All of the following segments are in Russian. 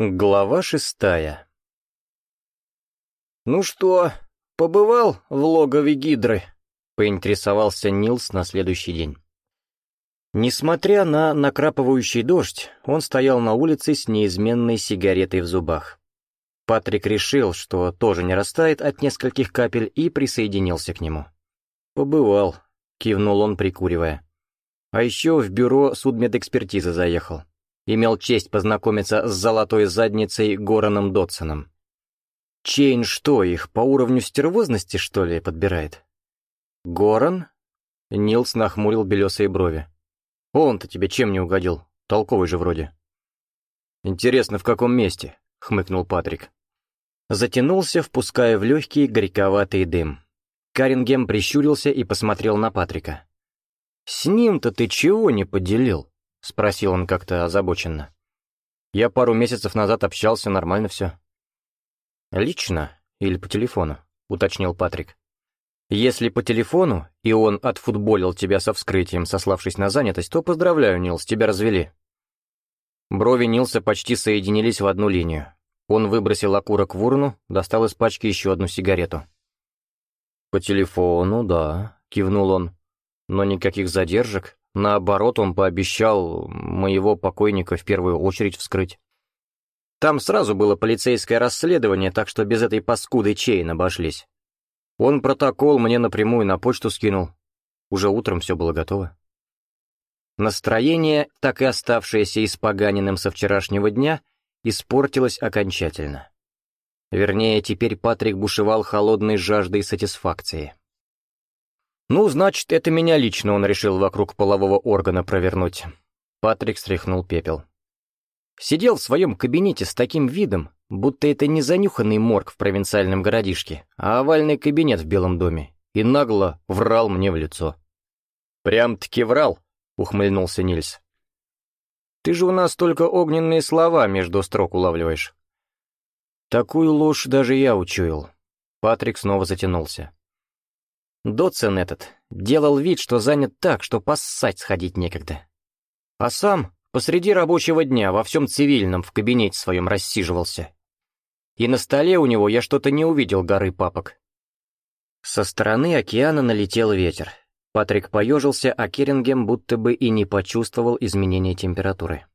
Глава шестая «Ну что, побывал в логове Гидры?» — поинтересовался Нилс на следующий день. Несмотря на накрапывающий дождь, он стоял на улице с неизменной сигаретой в зубах. Патрик решил, что тоже не растает от нескольких капель, и присоединился к нему. «Побывал», — кивнул он, прикуривая. «А еще в бюро судмедэкспертизы заехал имел честь познакомиться с золотой задницей Гораном Дотсоном. Чейн что, их по уровню стервозности, что ли, подбирает? Горан? Нилс нахмурил белесые брови. Он-то тебе чем не угодил? Толковый же вроде. Интересно, в каком месте? Хмыкнул Патрик. Затянулся, впуская в легкий горьковатый дым. Карингем прищурился и посмотрел на Патрика. «С ним-то ты чего не поделил?» — спросил он как-то озабоченно. «Я пару месяцев назад общался, нормально все». «Лично или по телефону?» — уточнил Патрик. «Если по телефону, и он отфутболил тебя со вскрытием, сославшись на занятость, то поздравляю, Нилс, тебя развели». Брови Нилса почти соединились в одну линию. Он выбросил окурок в урну, достал из пачки еще одну сигарету. «По телефону, да», — кивнул он. «Но никаких задержек, Наоборот, он пообещал моего покойника в первую очередь вскрыть. Там сразу было полицейское расследование, так что без этой паскуды Чейн обошлись. Он протокол мне напрямую на почту скинул. Уже утром все было готово. Настроение, так и оставшееся испоганенным со вчерашнего дня, испортилось окончательно. Вернее, теперь Патрик бушевал холодной жаждой сатисфакции. Ну, значит, это меня лично он решил вокруг полового органа провернуть. Патрик стряхнул пепел. Сидел в своем кабинете с таким видом, будто это не занюханный морг в провинциальном городишке, а овальный кабинет в Белом доме, и нагло врал мне в лицо. «Прям-таки врал», — ухмыльнулся Нильс. «Ты же у нас только огненные слова между строк улавливаешь». Такую ложь даже я учуял. Патрик снова затянулся. Доцин этот делал вид, что занят так, что поссать сходить некогда. А сам посреди рабочего дня во всем цивильном в кабинете своем рассиживался. И на столе у него я что-то не увидел горы папок. Со стороны океана налетел ветер. Патрик поежился, а Керингем будто бы и не почувствовал изменения температуры.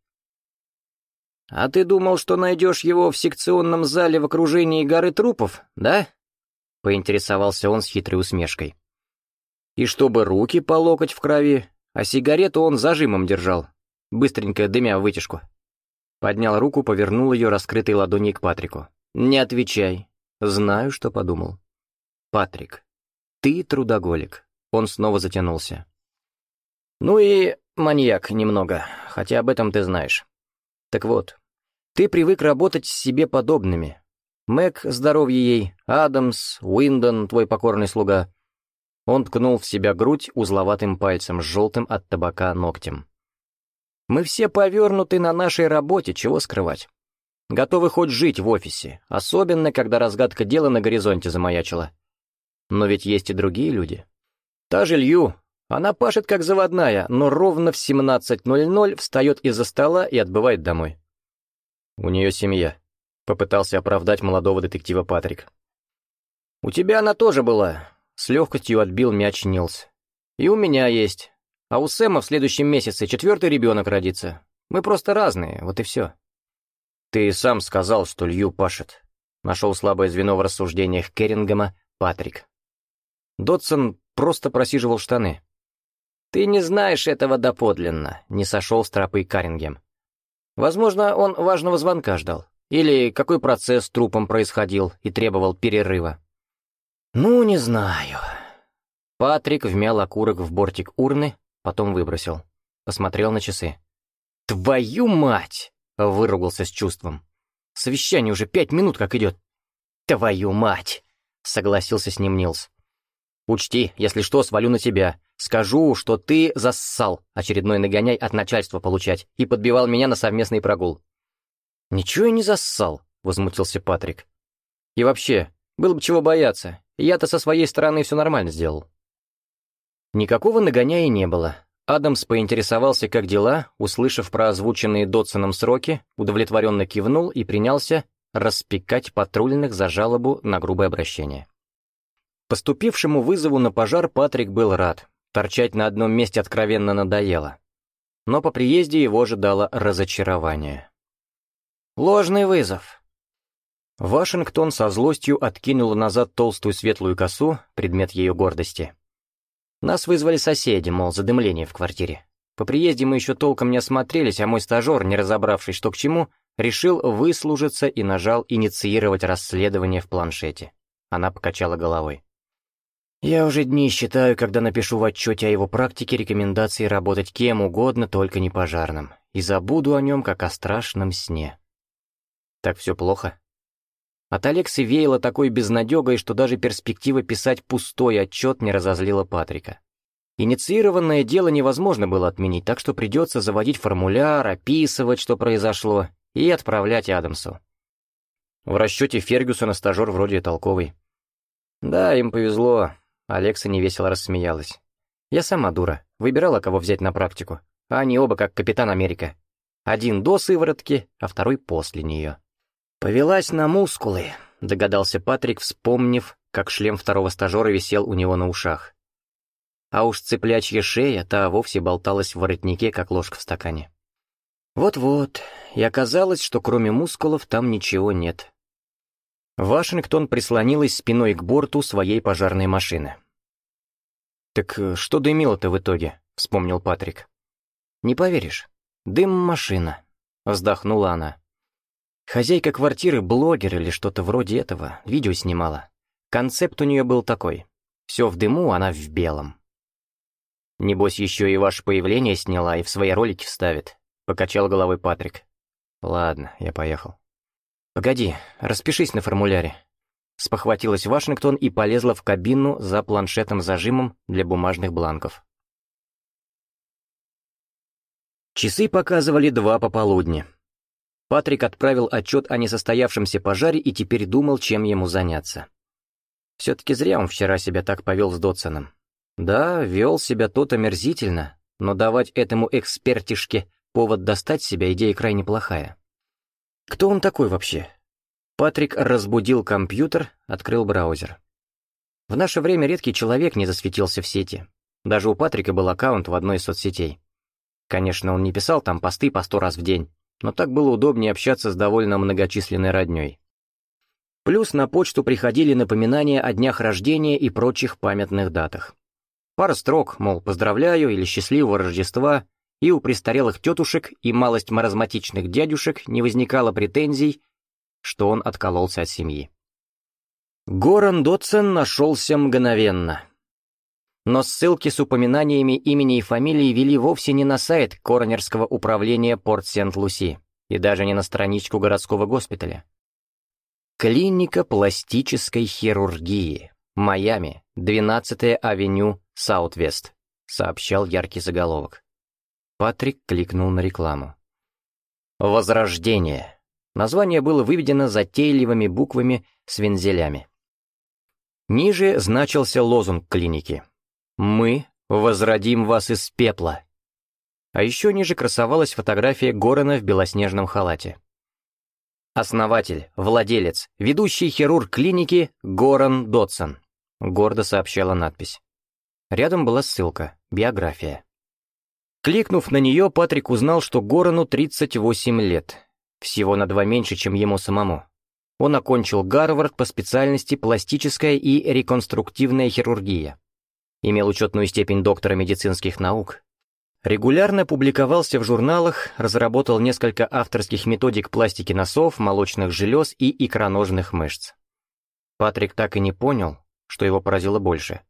«А ты думал, что найдешь его в секционном зале в окружении горы трупов, да?» поинтересовался он с хитрой усмешкой. И чтобы руки по локоть в крови, а сигарету он зажимом держал, быстренько дымя вытяжку. Поднял руку, повернул ее раскрытой ладонью к Патрику. «Не отвечай. Знаю, что подумал». «Патрик, ты трудоголик». Он снова затянулся. «Ну и маньяк немного, хотя об этом ты знаешь. Так вот, ты привык работать с себе подобными, Мэг, здоровье ей, Адамс, Уиндон, твой покорный слуга». Он ткнул в себя грудь узловатым пальцем с желтым от табака ногтем. «Мы все повернуты на нашей работе, чего скрывать. Готовы хоть жить в офисе, особенно когда разгадка дела на горизонте замаячила. Но ведь есть и другие люди. Та же Лью, она пашет как заводная, но ровно в 17.00 встает из-за стола и отбывает домой. У нее семья. — попытался оправдать молодого детектива Патрик. «У тебя она тоже была», — с легкостью отбил мяч Нилс. «И у меня есть. А у Сэма в следующем месяце четвертый ребенок родится. Мы просто разные, вот и все». «Ты сам сказал, что Лью пашет», — нашел слабое звено в рассуждениях Керрингема Патрик. Дотсон просто просиживал штаны. «Ты не знаешь этого доподлинно», — не сошел с тропы Карингем. «Возможно, он важного звонка ждал. Или какой процесс с трупом происходил и требовал перерыва? Ну, не знаю. Патрик вмял окурок в бортик урны, потом выбросил. Посмотрел на часы. «Твою мать!» — выругался с чувством. «Совещание уже пять минут как идет». «Твою мать!» — согласился с ним Нилс. «Учти, если что, свалю на тебя. Скажу, что ты зассал очередной нагоняй от начальства получать и подбивал меня на совместный прогул. «Ничего я не зассал», — возмутился Патрик. «И вообще, было бы чего бояться. Я-то со своей стороны все нормально сделал». Никакого нагоняя не было. Адамс поинтересовался, как дела, услышав про озвученные Дотсоном сроки, удовлетворенно кивнул и принялся распекать патрульных за жалобу на грубое обращение. Поступившему вызову на пожар Патрик был рад. Торчать на одном месте откровенно надоело. Но по приезде его ожидало разочарование. Ложный вызов. Вашингтон со злостью откинула назад толстую светлую косу, предмет ее гордости. Нас вызвали соседи, мол, задымление в квартире. По приезде мы еще толком не осмотрелись, а мой стажер, не разобравшись, что к чему, решил выслужиться и нажал «Инициировать расследование» в планшете. Она покачала головой. «Я уже дни считаю, когда напишу в отчете о его практике рекомендации работать кем угодно, только не пожарным, и забуду о нем, как о страшном сне». Так все плохо. От Алексы веяло такой безнадегой, что даже перспектива писать пустой отчет не разозлила Патрика. Инициированное дело невозможно было отменить, так что придется заводить формуляр, описывать, что произошло, и отправлять Адамсу. В расчете Фергюсона стажер вроде толковый. «Да, им повезло», — Алекса невесело рассмеялась. «Я сама дура, выбирала, кого взять на практику, а они оба как Капитан Америка. Один до сыворотки, а второй после нее». «Повелась на мускулы», — догадался Патрик, вспомнив, как шлем второго стажера висел у него на ушах. А уж цыплячья шея, та вовсе болталась в воротнике, как ложка в стакане. Вот-вот, и оказалось, что кроме мускулов там ничего нет. Вашингтон прислонилась спиной к борту своей пожарной машины. «Так э, что дымило-то в итоге?» — вспомнил Патрик. «Не поверишь, дым машина», — вздохнула она. Хозяйка квартиры — блогер или что-то вроде этого, видео снимала. Концепт у нее был такой. Все в дыму, она в белом. «Небось, еще и ваше появление сняла и в свои ролики вставит», — покачал головой Патрик. «Ладно, я поехал». «Погоди, распишись на формуляре». Спохватилась Вашингтон и полезла в кабину за планшетом-зажимом для бумажных бланков. Часы показывали два пополудни. Патрик отправил отчет о несостоявшемся пожаре и теперь думал, чем ему заняться. Все-таки зря он вчера себя так повел с Дотсоном. Да, вел себя тот омерзительно, но давать этому экспертишке повод достать себя идея крайне плохая. Кто он такой вообще? Патрик разбудил компьютер, открыл браузер. В наше время редкий человек не засветился в сети. Даже у Патрика был аккаунт в одной из соцсетей. Конечно, он не писал там посты по сто раз в день, но так было удобнее общаться с довольно многочисленной роднёй. Плюс на почту приходили напоминания о днях рождения и прочих памятных датах. Пара строк, мол, поздравляю или счастливого Рождества, и у престарелых тетушек и малость маразматичных дядюшек не возникало претензий, что он откололся от семьи. Горан Дотсен нашелся мгновенно — но ссылки с упоминаниями имени и фамилии вели вовсе не на сайт Коронерского управления Порт-Сент-Луси и даже не на страничку городского госпиталя. Клиника пластической хирургии, Майами, 12-я авеню, Саутвест, сообщал яркий заголовок. Патрик кликнул на рекламу. «Возрождение». Название было выведено затейливыми буквами с вензелями. Ниже значился лозунг клиники — мы возродим вас из пепла. А еще ниже красовалась фотография Горана в белоснежном халате. Основатель, владелец, ведущий хирург клиники Горан Дотсон, гордо сообщала надпись. Рядом была ссылка, биография. Кликнув на нее, Патрик узнал, что Горану 38 лет. Всего на два меньше, чем ему самому. Он окончил Гарвард по специальности пластическая и реконструктивная хирургия имел учетную степень доктора медицинских наук, регулярно публиковался в журналах, разработал несколько авторских методик пластики носов, молочных желез и икроножных мышц. Патрик так и не понял, что его поразило больше.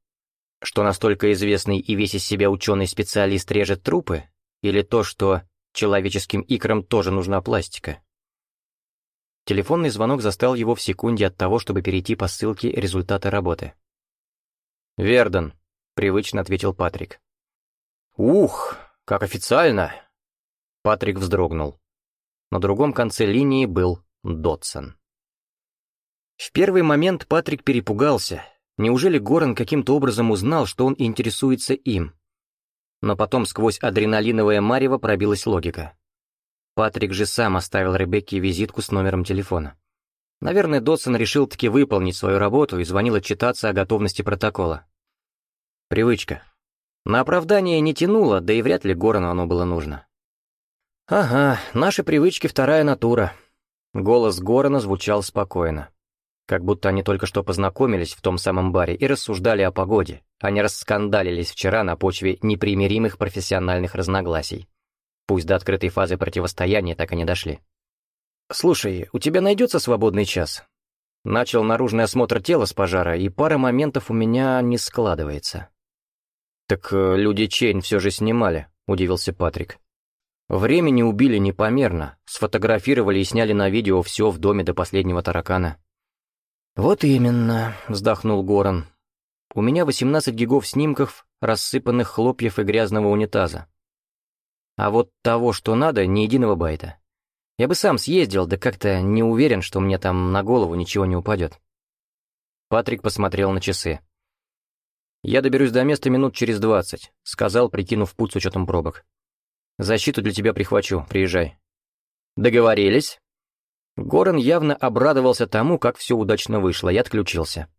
Что настолько известный и весь из себя ученый-специалист режет трупы, или то, что человеческим икрам тоже нужна пластика. Телефонный звонок застал его в секунде от того, чтобы перейти по ссылке результаты работы. «Верден», — привычно ответил Патрик. «Ух, как официально!» Патрик вздрогнул. На другом конце линии был Дотсон. В первый момент Патрик перепугался. Неужели Горан каким-то образом узнал, что он интересуется им? Но потом сквозь адреналиновое марево пробилась логика. Патрик же сам оставил Ребекке визитку с номером телефона. Наверное, Дотсон решил таки выполнить свою работу и звонил отчитаться о готовности протокола. Привычка. На оправдание не тянуло, да и вряд ли Горану оно было нужно. «Ага, наши привычки — вторая натура». Голос Горана звучал спокойно. Как будто они только что познакомились в том самом баре и рассуждали о погоде, а не расскандалились вчера на почве непримиримых профессиональных разногласий. Пусть до открытой фазы противостояния так и не дошли. «Слушай, у тебя найдется свободный час?» Начал наружный осмотр тела с пожара, и пара моментов у меня не складывается. «Так э, люди Чейн все же снимали», — удивился Патрик. «Времени убили непомерно, сфотографировали и сняли на видео все в доме до последнего таракана». «Вот именно», — вздохнул Горан. «У меня 18 гигов снимков, рассыпанных хлопьев и грязного унитаза. А вот того, что надо, ни единого байта. Я бы сам съездил, да как-то не уверен, что мне там на голову ничего не упадет». Патрик посмотрел на часы. «Я доберусь до места минут через двадцать», — сказал, прикинув путь с учетом пробок. «Защиту для тебя прихвачу, приезжай». «Договорились?» Горан явно обрадовался тому, как все удачно вышло, и отключился.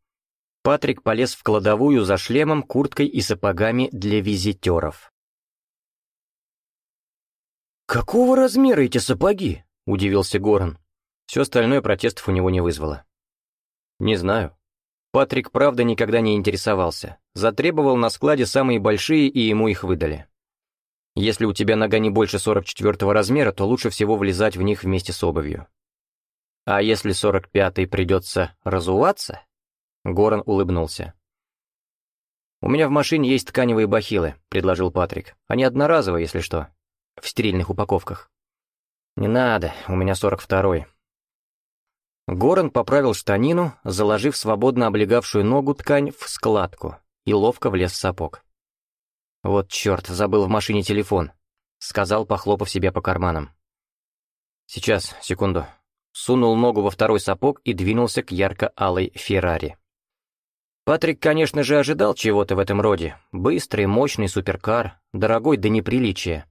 Патрик полез в кладовую за шлемом, курткой и сапогами для визитеров. «Какого размера эти сапоги?» — удивился Горан. Все остальное протестов у него не вызвало. «Не знаю», Патрик, правда, никогда не интересовался. Затребовал на складе самые большие, и ему их выдали. Если у тебя нога не больше 44 размера, то лучше всего влезать в них вместе с обувью. А если 45-й придется разуваться? Горан улыбнулся. «У меня в машине есть тканевые бахилы», — предложил Патрик. «Они одноразовые, если что. В стерильных упаковках». «Не надо, у меня сорок второй. Горан поправил штанину, заложив свободно облегавшую ногу ткань в складку и ловко влез в сапог. «Вот черт, забыл в машине телефон», — сказал, похлопав себя по карманам. «Сейчас, секунду». Сунул ногу во второй сапог и двинулся к ярко-алой Феррари. Патрик, конечно же, ожидал чего-то в этом роде. Быстрый, мощный суперкар, дорогой до неприличия.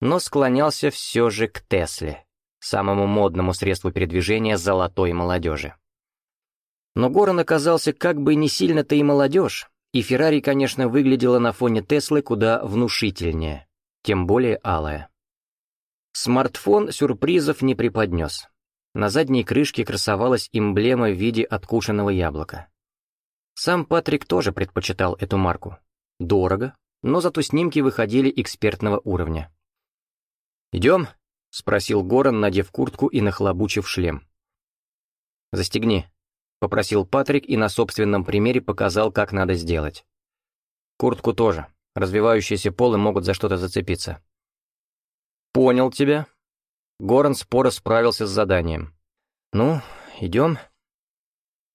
Но склонялся все же к Тесле самому модному средству передвижения золотой молодежи. Но Горан оказался как бы не сильно-то и молодежь, и Феррари, конечно, выглядела на фоне Теслы куда внушительнее, тем более алая. Смартфон сюрпризов не преподнес. На задней крышке красовалась эмблема в виде откушенного яблока. Сам Патрик тоже предпочитал эту марку. Дорого, но зато снимки выходили экспертного уровня. «Идем», — спросил Горан, надев куртку и нахлобучив шлем. «Застегни», — попросил Патрик и на собственном примере показал, как надо сделать. «Куртку тоже. Развивающиеся полы могут за что-то зацепиться». «Понял тебя». Горан споро справился с заданием. «Ну, идем».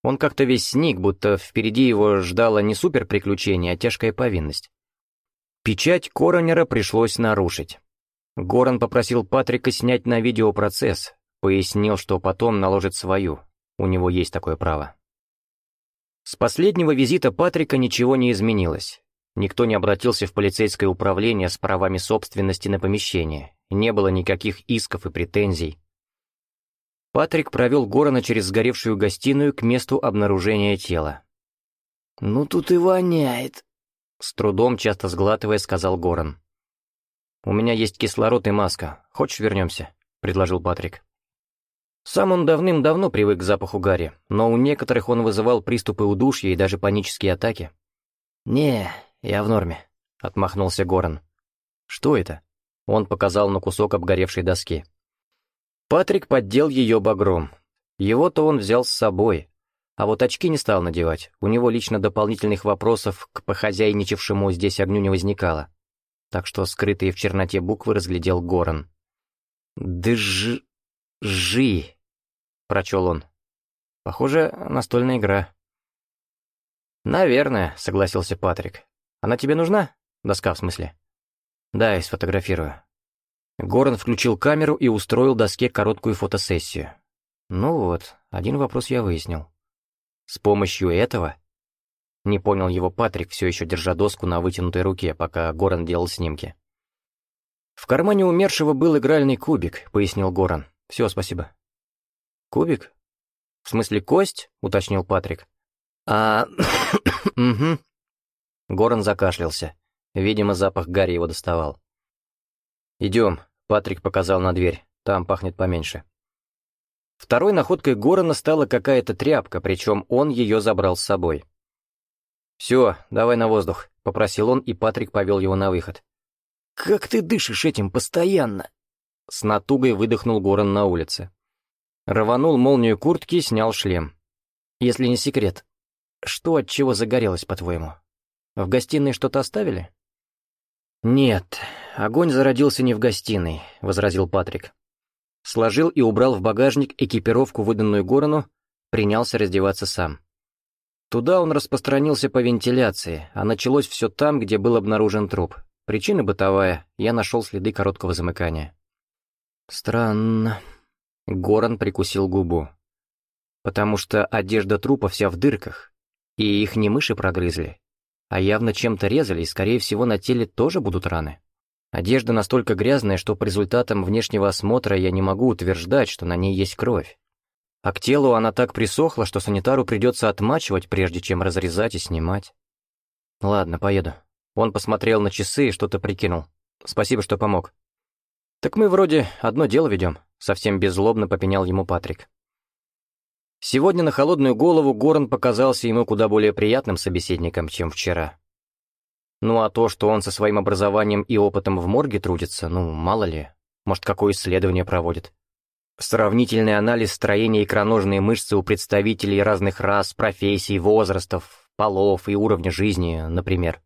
Он как-то весь сник, будто впереди его ждало не суперприключение, а тяжкая повинность. Печать коронера пришлось нарушить. Горан попросил Патрика снять на видео процесс, пояснил, что потом наложит свою, у него есть такое право. С последнего визита Патрика ничего не изменилось. Никто не обратился в полицейское управление с правами собственности на помещение, не было никаких исков и претензий. Патрик провел Горана через сгоревшую гостиную к месту обнаружения тела. «Ну тут и воняет», — с трудом, часто сглатывая, сказал Горан. «У меня есть кислород и маска. Хочешь, вернемся?» — предложил Патрик. Сам он давным-давно привык к запаху гари, но у некоторых он вызывал приступы удушья и даже панические атаки. «Не, я в норме», — отмахнулся Горан. «Что это?» — он показал на кусок обгоревшей доски. Патрик поддел ее багром. Его-то он взял с собой, а вот очки не стал надевать, у него лично дополнительных вопросов к похозяйничавшему здесь огню не возникало так что скрытые в черноте буквы разглядел Горан. «Дж... жи», — прочел он. «Похоже, настольная игра». «Наверное», — согласился Патрик. «Она тебе нужна? Доска, в смысле?» «Да, я сфотографирую». Горан включил камеру и устроил доске короткую фотосессию. Ну вот, один вопрос я выяснил. С помощью этого не понял его Патрик, все еще держа доску на вытянутой руке, пока Горан делал снимки. «В кармане умершего был игральный кубик», — пояснил Горан. «Все, спасибо». «Кубик? В смысле кость?» — уточнил Патрик. «А... угу». Горан закашлялся. Видимо, запах Гарри его доставал. «Идем», — Патрик показал на дверь. «Там пахнет поменьше». Второй находкой Горана стала какая-то тряпка, причем он ее забрал с собой. «Все, давай на воздух», — попросил он, и Патрик повел его на выход. «Как ты дышишь этим постоянно?» С натугой выдохнул Горан на улице. Рванул молнию куртки, снял шлем. «Если не секрет, что от чего загорелось, по-твоему? В гостиной что-то оставили?» «Нет, огонь зародился не в гостиной», — возразил Патрик. Сложил и убрал в багажник экипировку, выданную Горану, принялся раздеваться сам. Туда он распространился по вентиляции, а началось все там, где был обнаружен труп. Причина бытовая, я нашел следы короткого замыкания. Странно. Горан прикусил губу. Потому что одежда трупа вся в дырках, и их не мыши прогрызли, а явно чем-то резали, и, скорее всего, на теле тоже будут раны. Одежда настолько грязная, что по результатам внешнего осмотра я не могу утверждать, что на ней есть кровь. А к телу она так присохла, что санитару придется отмачивать, прежде чем разрезать и снимать. Ладно, поеду. Он посмотрел на часы и что-то прикинул. Спасибо, что помог. Так мы вроде одно дело ведем, совсем беззлобно попенял ему Патрик. Сегодня на холодную голову Горн показался ему куда более приятным собеседником, чем вчера. Ну а то, что он со своим образованием и опытом в морге трудится, ну, мало ли, может, какое исследование проводит. Сравнительный анализ строения икроножной мышцы у представителей разных рас, профессий, возрастов, полов и уровня жизни, например.